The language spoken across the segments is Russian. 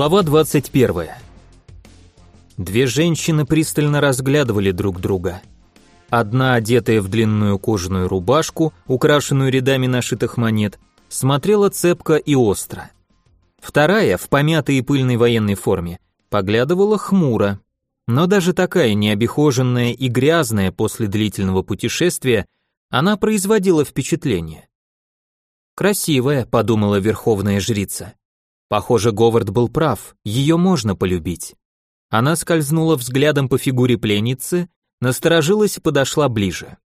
Глава 21. Две женщины пристально разглядывали друг друга. Одна, одетая в длинную кожаную рубашку, украшенную рядами нашитых монет, смотрела цепко и остро. Вторая, в помятой и пыльной военной форме, поглядывала хмуро. Но даже такая необихоженная и грязная после длительного путешествия, она производила впечатление. «Красивая», — подумала верховная жрица. Похоже, Говард был прав, ее можно полюбить. Она скользнула взглядом по фигуре пленницы, насторожилась и подошла ближе.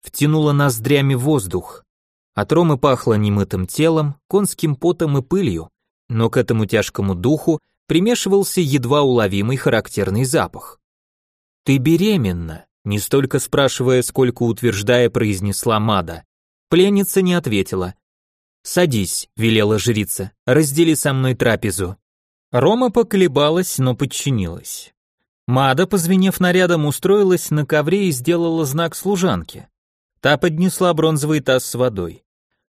Втянула ноздрями воздух. От Ромы пахло немытым телом, конским потом и пылью, но к этому тяжкому духу примешивался едва уловимый характерный запах. «Ты беременна», не столько спрашивая, сколько утверждая, произнесла Мада. Пленница не ответила, «Садись», — велела жрица, — «раздели со мной трапезу». Рома поколебалась, но подчинилась. Мада, позвенев нарядом, устроилась на ковре и сделала знак служанке. Та поднесла бронзовый таз с водой.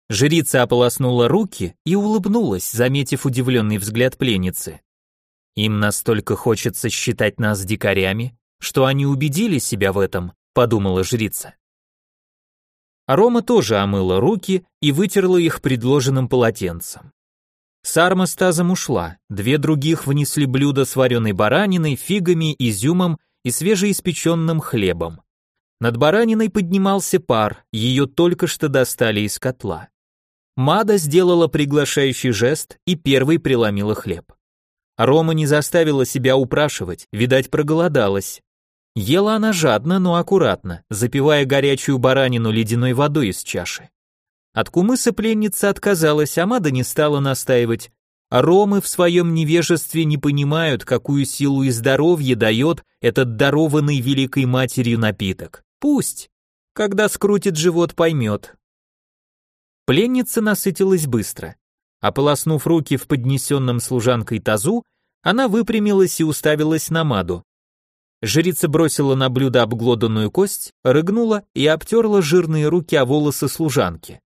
Жрица ополоснула руки и улыбнулась, заметив удивленный взгляд пленницы. «Им настолько хочется считать нас дикарями, что они убедили себя в этом», — подумала жрица. Рома тоже омыла руки и вытерла их предложенным полотенцем. Сарма с тазом ушла, две других внесли блюдо с вареной бараниной, фигами, изюмом и свежеиспеченным хлебом. Над бараниной поднимался пар, ее только что достали из котла. Мада сделала приглашающий жест и первой преломила хлеб. Рома не заставила себя упрашивать, видать, проголодалась. Ела она жадно, но аккуратно, запивая горячую баранину ледяной водой из чаши. От кумыса пленница отказалась, а Мада не стала настаивать. Ромы в своем невежестве не понимают, какую силу и здоровье дает этот дарованный великой матерью напиток. Пусть. Когда скрутит живот, поймет. Пленница насытилась быстро. Ополоснув руки в поднесенном служанкой тазу, она выпрямилась и уставилась на Маду. Жрица бросила на блюдо обглоданную кость, рыгнула и обтерла жирные руки о волосы служанки.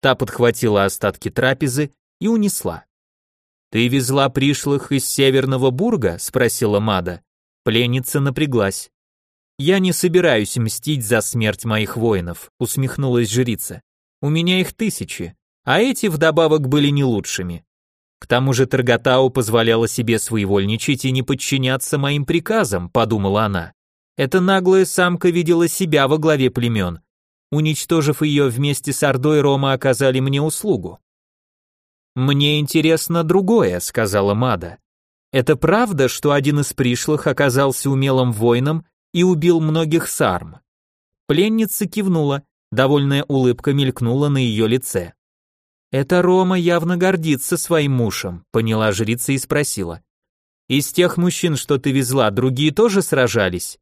Та подхватила остатки трапезы и унесла. «Ты везла пришлых из Северного Бурга?» — спросила Мада. Пленница напряглась. «Я не собираюсь мстить за смерть моих воинов», — усмехнулась жрица. «У меня их тысячи, а эти вдобавок были не лучшими. К тому же Таргатау позволяла себе своевольничать и не подчиняться моим приказам, подумала она. Эта наглая самка видела себя во главе племен. Уничтожив ее вместе с Ордой, Рома оказали мне услугу. «Мне интересно другое», — сказала Мада. «Это правда, что один из пришлых оказался умелым воином и убил многих сарм?» Пленница кивнула, довольная улыбка мелькнула на ее лице. «Это Рома явно гордится своим мужем», — поняла жрица и спросила. «Из тех мужчин, что ты везла, другие тоже сражались?»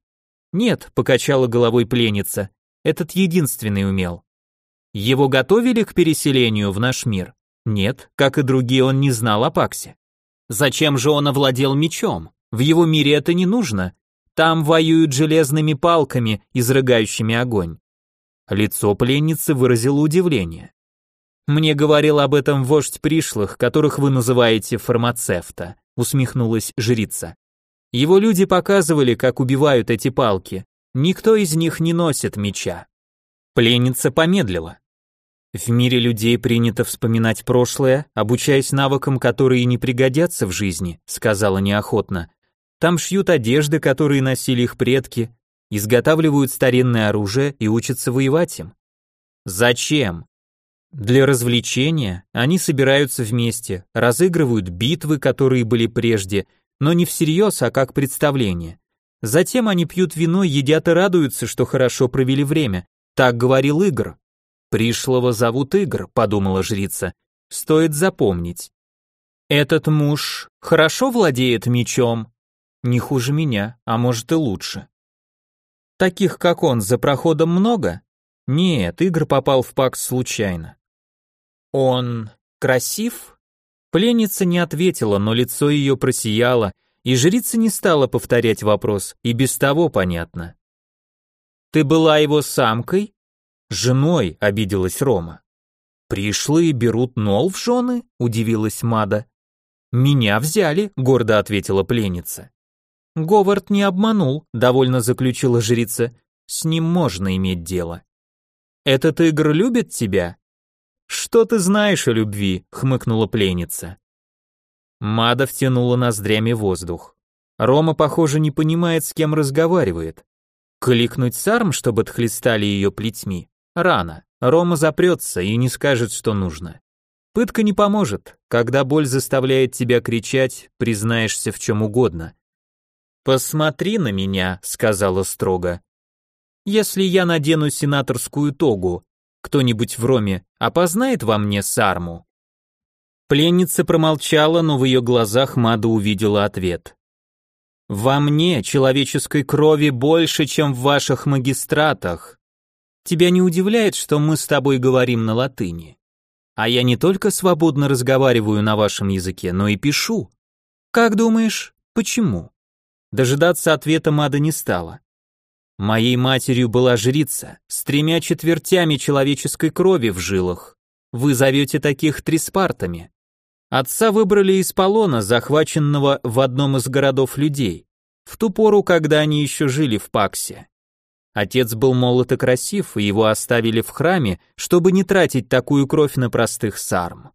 «Нет», — покачала головой пленница, — «этот единственный умел». «Его готовили к переселению в наш мир?» «Нет, как и другие, он не знал о Паксе». «Зачем же он овладел мечом? В его мире это не нужно. Там воюют железными палками, изрыгающими огонь». Лицо пленницы выразило удивление. Мне говорил об этом вождь пришлых, которых вы называете фармацевта, усмехнулась жрица. Его люди показывали, как убивают эти палки. Никто из них не носит меча. Пленница помедлила. В мире людей принято вспоминать прошлое, обучаясь навыкам, которые не пригодятся в жизни, сказала неохотно. Там шьют одежды, которые носили их предки, изготавливают старинное оружие и учатся воевать им. Зачем? Для развлечения они собираются вместе, разыгрывают битвы, которые были прежде, но не всерьез, а как представление. Затем они пьют вино, едят и радуются, что хорошо провели время. Так говорил Игр. Пришлого зовут Игр, подумала жрица. Стоит запомнить. Этот муж хорошо владеет мечом. Не хуже меня, а может и лучше. Таких, как он, за проходом много? Нет, Игр попал в пакт случайно. «Он красив?» Пленница не ответила, но лицо ее просияло, и жрица не стала повторять вопрос, и без того понятно. «Ты была его самкой?» «Женой», — обиделась Рома. «Пришлые берут Нол в жены?» — удивилась Мада. Меня взяли, гордо ответила пленница. Говард не обманул, довольно заключила жрица. С ним можно иметь дело. Этот игр любит тебя? Что ты знаешь о любви? хмыкнула пленница. Мада втянула ноздрями воздух. Рома, похоже, не понимает, с кем разговаривает. Кликнуть сарм, чтобы отхлестали ее плетьми? Рано. Рома запрется и не скажет, что нужно. Пытка не поможет. Когда боль заставляет тебя кричать, признаешься в чем угодно. «Посмотри на меня», — сказала строго. «Если я надену сенаторскую тогу, кто-нибудь в Роме опознает во мне сарму?» Пленница промолчала, но в ее глазах Мада увидела ответ. «Во мне человеческой крови больше, чем в ваших магистратах. Тебя не удивляет, что мы с тобой говорим на латыни? А я не только свободно разговариваю на вашем языке, но и пишу. Как думаешь, почему?» Дожидаться ответа Мада не стала. Моей матерью была жрица, с тремя четвертями человеческой крови в жилах. Вы зовете таких триспартами. Отца выбрали из полона, захваченного в одном из городов людей, в ту пору, когда они еще жили в Паксе. Отец был молод и красив, и его оставили в храме, чтобы не тратить такую кровь на простых сарм.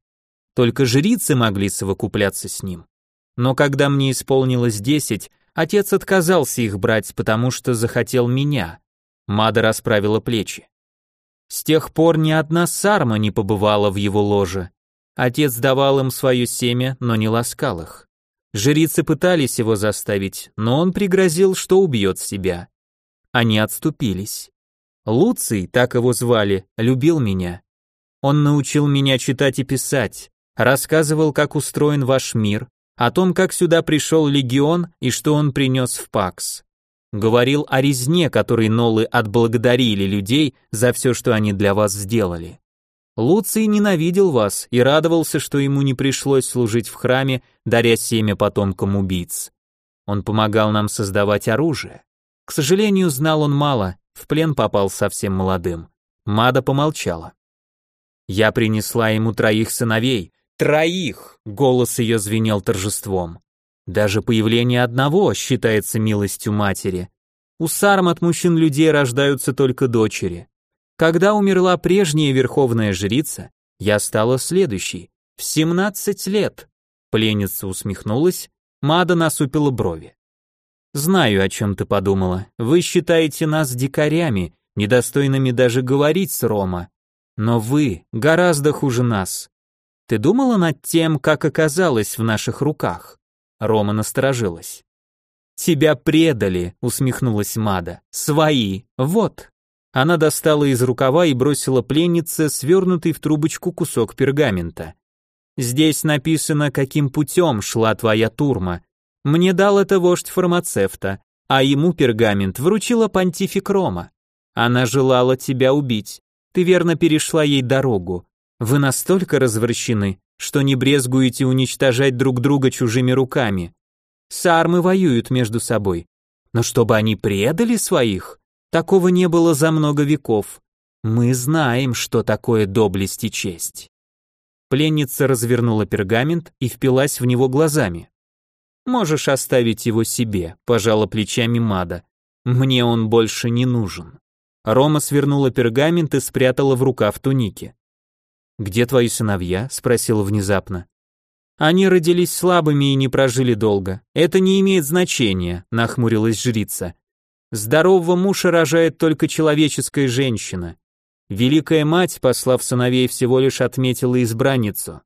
Только жрицы могли совокупляться с ним. Но когда мне исполнилось десять, отец отказался их брать, потому что захотел меня. Мада расправила плечи. С тех пор ни одна сарма не побывала в его ложе, Отец давал им свое семя, но не ласкал их. Жрицы пытались его заставить, но он пригрозил, что убьет себя. Они отступились. Луций, так его звали, любил меня. Он научил меня читать и писать, рассказывал, как устроен ваш мир, о том, как сюда пришел легион и что он принес в Пакс. Говорил о резне, которой Нолы отблагодарили людей за все, что они для вас сделали. Луций ненавидел вас и радовался, что ему не пришлось служить в храме, даря семя потомкам убийц. Он помогал нам создавать оружие. К сожалению, знал он мало, в плен попал совсем молодым. Мада помолчала. Я принесла ему троих сыновей. Троих! Голос ее звенел торжеством. Даже появление одного считается милостью матери. У сарм от мужчин людей рождаются только дочери. Когда умерла прежняя верховная жрица, я стала следующей. В 17 лет. Пленница усмехнулась, Мада насупила брови. Знаю, о чем ты подумала. Вы считаете нас дикарями, недостойными даже говорить с Рома. Но вы гораздо хуже нас. Ты думала над тем, как оказалось в наших руках? Рома насторожилась. Тебя предали, усмехнулась Мада. Свои. Вот. Она достала из рукава и бросила пленнице свернутый в трубочку кусок пергамента. «Здесь написано, каким путем шла твоя турма. Мне дал это вождь фармацевта, а ему пергамент вручила понтифик Рома. Она желала тебя убить. Ты верно перешла ей дорогу. Вы настолько развращены, что не брезгуете уничтожать друг друга чужими руками. Сармы воюют между собой. Но чтобы они предали своих, Такого не было за много веков. Мы знаем, что такое доблесть и честь. Пленница развернула пергамент и впилась в него глазами. Можешь оставить его себе, пожала плечами Мада. Мне он больше не нужен. Рома свернула пергамент и спрятала в рукав туники. Где твои сыновья? спросила внезапно. Они родились слабыми и не прожили долго. Это не имеет значения, нахмурилась жрица. Здорового мужа рожает только человеческая женщина. Великая мать, послав сыновей, всего лишь отметила избранницу.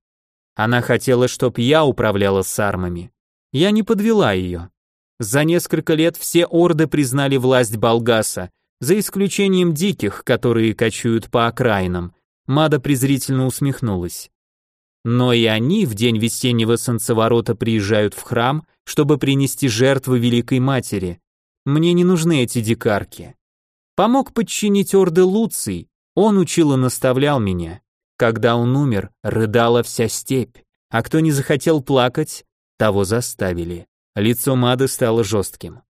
Она хотела, чтоб я управляла сармами. Я не подвела ее. За несколько лет все орды признали власть Балгаса, за исключением диких, которые кочуют по окраинам. Мада презрительно усмехнулась. Но и они в день весеннего солнцеворота приезжают в храм, чтобы принести жертвы Великой Матери. Мне не нужны эти дикарки. Помог подчинить орды Луций, он учил и наставлял меня. Когда он умер, рыдала вся степь, а кто не захотел плакать, того заставили. Лицо Мады стало жестким.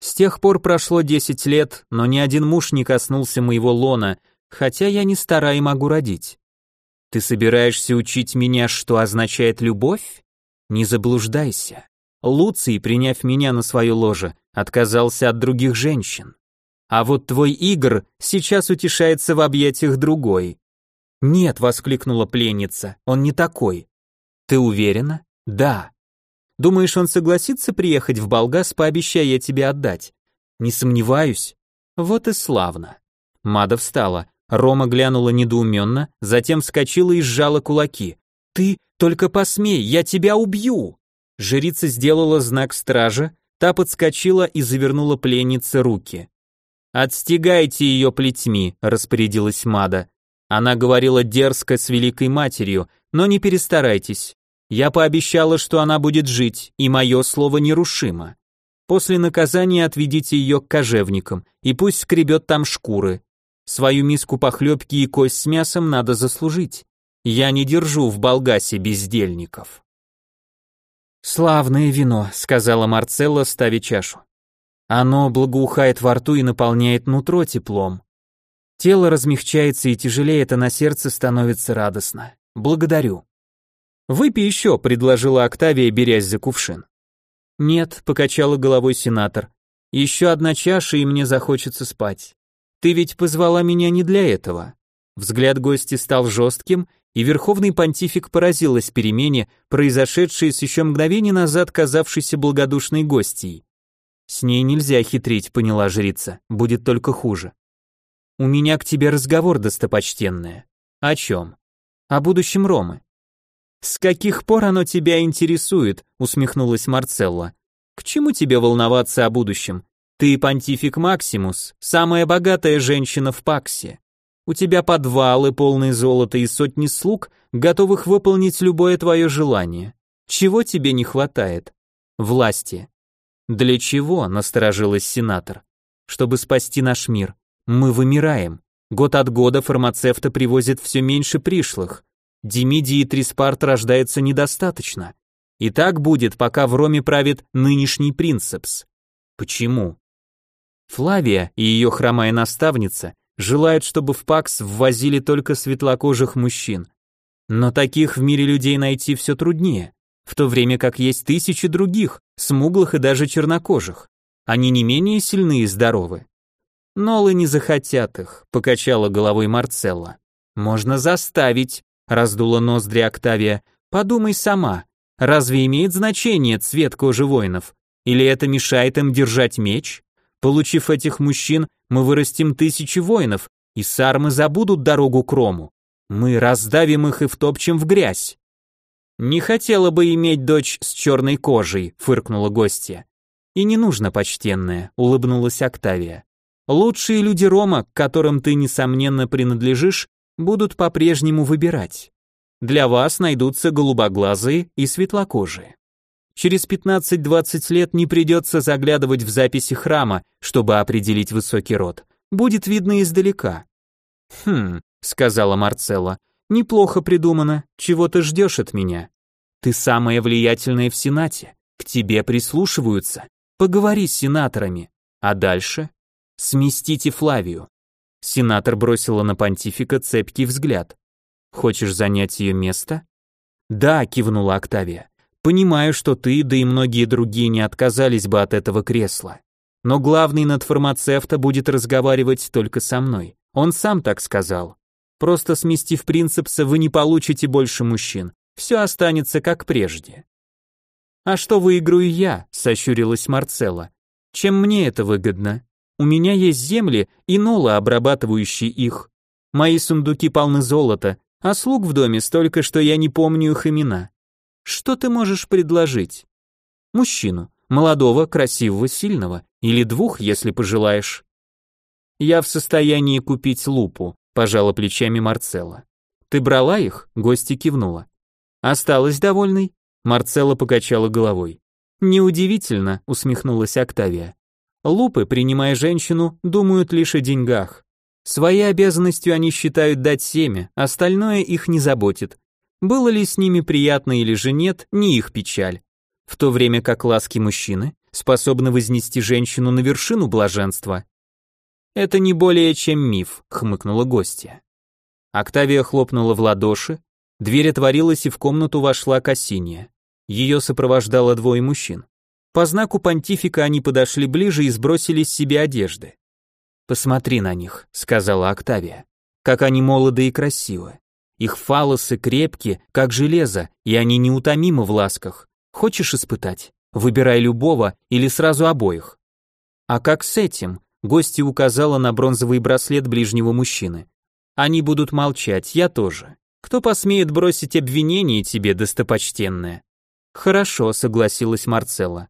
С тех пор прошло десять лет, но ни один муж не коснулся моего лона, хотя я не стара и могу родить. Ты собираешься учить меня, что означает любовь? Не заблуждайся. Луций, приняв меня на свое ложе, отказался от других женщин. А вот твой Игорь сейчас утешается в объятиях другой. Нет, воскликнула пленница, он не такой. Ты уверена? Да. Думаешь, он согласится приехать в Болгас, пообещая я тебе отдать? Не сомневаюсь. Вот и славно. Мада встала. Рома глянула недоуменно, затем вскочила и сжала кулаки. «Ты только посмей, я тебя убью!» Жрица сделала знак стража, та подскочила и завернула пленнице руки. «Отстегайте ее плетьми», — распорядилась Мада. Она говорила дерзко с Великой Матерью, но не перестарайтесь. Я пообещала, что она будет жить, и мое слово нерушимо. После наказания отведите ее к кожевникам, и пусть скребет там шкуры. Свою миску похлебки и кость с мясом надо заслужить. Я не держу в Болгасе бездельников. «Славное вино», — сказала Марцелла, ставя чашу. Оно благоухает во рту и наполняет нутро теплом. Тело размягчается и тяжелее, а на сердце становится радостно. Благодарю. Выпей еще, предложила Октавия, берясь за кувшин. Нет, покачала головой сенатор. Еще одна чаша, и мне захочется спать. Ты ведь позвала меня не для этого. Взгляд гости стал жестким, и верховный понтифик поразилась перемене, произошедшей с еще мгновение назад казавшейся благодушной гостьей. С ней нельзя хитрить, поняла жрица, будет только хуже. У меня к тебе разговор, достопочтенная. О чем? О будущем Ромы. С каких пор оно тебя интересует? усмехнулась Марцелла. К чему тебе волноваться о будущем? Ты понтифик Максимус, самая богатая женщина в Паксе. У тебя подвалы, полные золота и сотни слуг, готовых выполнить любое твое желание. Чего тебе не хватает? Власти. Для чего? Насторожилась сенатор. Чтобы спасти наш мир. Мы вымираем. Год от года фармацевты привозят все меньше пришлых. Демидии и Триспарт рождается недостаточно. И так будет, пока в Роме правит нынешний принцепс. Почему? Флавия и ее хромая наставница желают, чтобы в Пакс ввозили только светлокожих мужчин. Но таких в мире людей найти все труднее в то время как есть тысячи других, смуглых и даже чернокожих. Они не менее сильны и здоровы. Нолы не захотят их, покачала головой Марцелла. Можно заставить, раздула ноздри Октавия. Подумай сама, разве имеет значение цвет кожи воинов? Или это мешает им держать меч? Получив этих мужчин, мы вырастим тысячи воинов, и сармы забудут дорогу к Рому. Мы раздавим их и втопчем в грязь. «Не хотела бы иметь дочь с черной кожей», — фыркнула гостья. «И не нужно, почтенная», — улыбнулась Октавия. «Лучшие люди Рома, к которым ты, несомненно, принадлежишь, будут по-прежнему выбирать. Для вас найдутся голубоглазые и светлокожие. Через 15-20 лет не придется заглядывать в записи храма, чтобы определить высокий род. Будет видно издалека». «Хм», — сказала Марцелла, — «неплохо придумано. Чего ты ждешь от меня?» Ты самая влиятельная в Сенате, к тебе прислушиваются. Поговори с сенаторами. А дальше? Сместите Флавию. Сенатор бросила на понтифика цепкий взгляд. Хочешь занять ее место? Да, кивнула Октавия. Понимаю, что ты, да и многие другие не отказались бы от этого кресла. Но главный над фармацевта будет разговаривать только со мной. Он сам так сказал. Просто сместив принципса, вы не получите больше мужчин все останется как прежде. А что выиграю я? сощурилась Марцелла. Чем мне это выгодно? У меня есть земли и нолы, обрабатывающие их. Мои сундуки полны золота, а слуг в доме столько, что я не помню их имена. Что ты можешь предложить? Мужчину, молодого, красивого, сильного, или двух, если пожелаешь. Я в состоянии купить лупу, пожала плечами Марцелла. Ты брала их? Гости кивнула. Осталась довольной? Марцелла покачала головой. Неудивительно, усмехнулась Октавия. Лупы, принимая женщину, думают лишь о деньгах. Своей обязанностью они считают дать семя, остальное их не заботит. Было ли с ними приятно или же нет, не их печаль. В то время как ласки мужчины способны вознести женщину на вершину блаженства. Это не более чем миф, хмыкнула гостья. Октавия хлопнула в ладоши, Дверь отворилась, и в комнату вошла Кассиния. Ее сопровождало двое мужчин. По знаку понтифика они подошли ближе и сбросили с себя одежды. «Посмотри на них», — сказала Октавия. «Как они молоды и красивы. Их фалосы крепкие, как железо, и они неутомимы в ласках. Хочешь испытать? Выбирай любого или сразу обоих». «А как с этим?» — гостья указала на бронзовый браслет ближнего мужчины. «Они будут молчать, я тоже. Кто посмеет бросить обвинение тебе, достопочтенная?» «Хорошо», — согласилась Марцелла.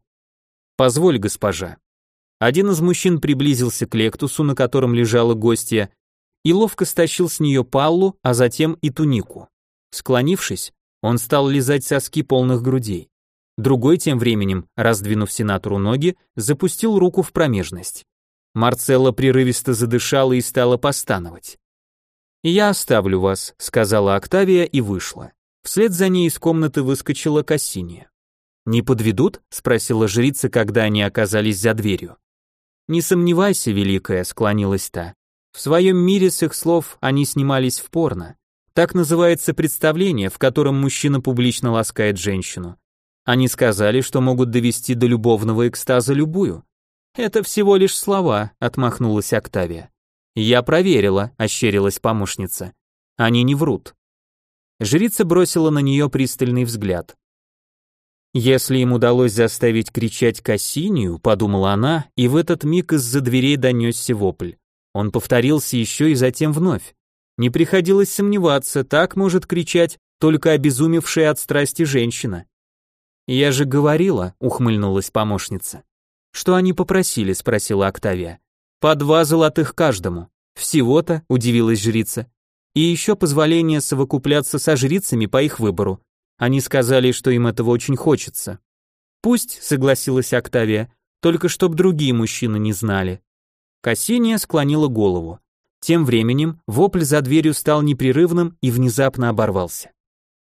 «Позволь, госпожа». Один из мужчин приблизился к лектусу, на котором лежала гостья, и ловко стащил с нее паллу, а затем и тунику. Склонившись, он стал лизать соски полных грудей. Другой тем временем, раздвинув сенатору ноги, запустил руку в промежность. Марцелла прерывисто задышала и стала постановать. «Я оставлю вас», — сказала Октавия и вышла. Вслед за ней из комнаты выскочила Кассиния. «Не подведут?» — спросила жрица, когда они оказались за дверью. «Не сомневайся, Великая», — склонилась та. В своем мире с их слов они снимались в порно. Так называется представление, в котором мужчина публично ласкает женщину. Они сказали, что могут довести до любовного экстаза любую. Это всего лишь слова, отмахнулась Октавия. Я проверила, ощерилась помощница. Они не врут. Жрица бросила на нее пристальный взгляд. Если им удалось заставить кричать Кассинию, подумала она, и в этот миг из-за дверей донесся вопль. Он повторился еще и затем вновь. Не приходилось сомневаться, так может кричать только обезумевшая от страсти женщина. «Я же говорила», — ухмыльнулась помощница. «Что они попросили?» — спросила Октавия. «По два золотых каждому». «Всего-то?» — удивилась жрица. «И еще позволение совокупляться со жрицами по их выбору. Они сказали, что им этого очень хочется». «Пусть», — согласилась Октавия, «только чтоб другие мужчины не знали». Кассиния склонила голову. Тем временем вопль за дверью стал непрерывным и внезапно оборвался.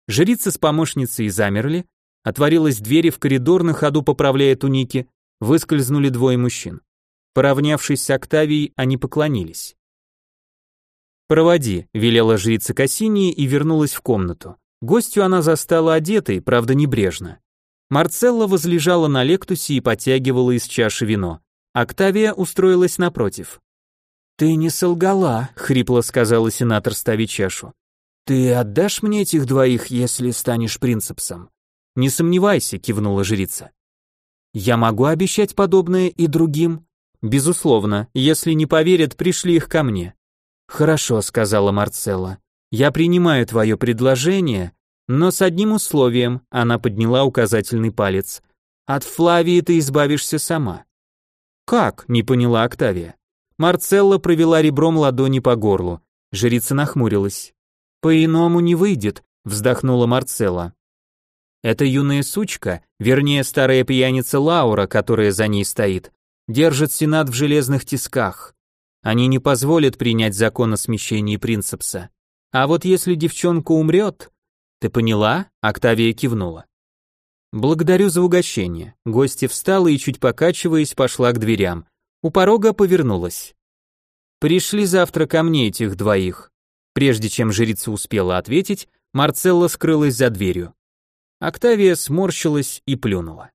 Жрица с помощницей замерли, Отворилась дверь и в коридор на ходу поправляя туники, выскользнули двое мужчин. Поравнявшись с Октавией, они поклонились. «Проводи», — велела жрица Кассинии и вернулась в комнату. Гостью она застала одетой, правда небрежно. Марцелла возлежала на лектусе и потягивала из чаши вино. Октавия устроилась напротив. «Ты не солгала», — хрипло сказала сенатор, ставя чашу. «Ты отдашь мне этих двоих, если станешь принцепсом?» Не сомневайся, кивнула жрица. Я могу обещать подобное и другим? Безусловно, если не поверят, пришли их ко мне. Хорошо, сказала Марцелла. Я принимаю твое предложение, но с одним условием, она подняла указательный палец. От Флавии ты избавишься сама. Как? не поняла Октавия. Марцелла провела ребром ладони по горлу. Жрица нахмурилась. По-иному не выйдет, вздохнула Марцелла. Эта юная сучка, вернее старая пьяница Лаура, которая за ней стоит, держит Сенат в железных тисках. Они не позволят принять закон о смещении принцепса. А вот если девчонка умрет... Ты поняла? Октавия кивнула. Благодарю за угощение. Гостья встала и, чуть покачиваясь, пошла к дверям. У порога повернулась. Пришли завтра ко мне этих двоих. Прежде чем жрица успела ответить, Марцелла скрылась за дверью. Октавия сморщилась и плюнула.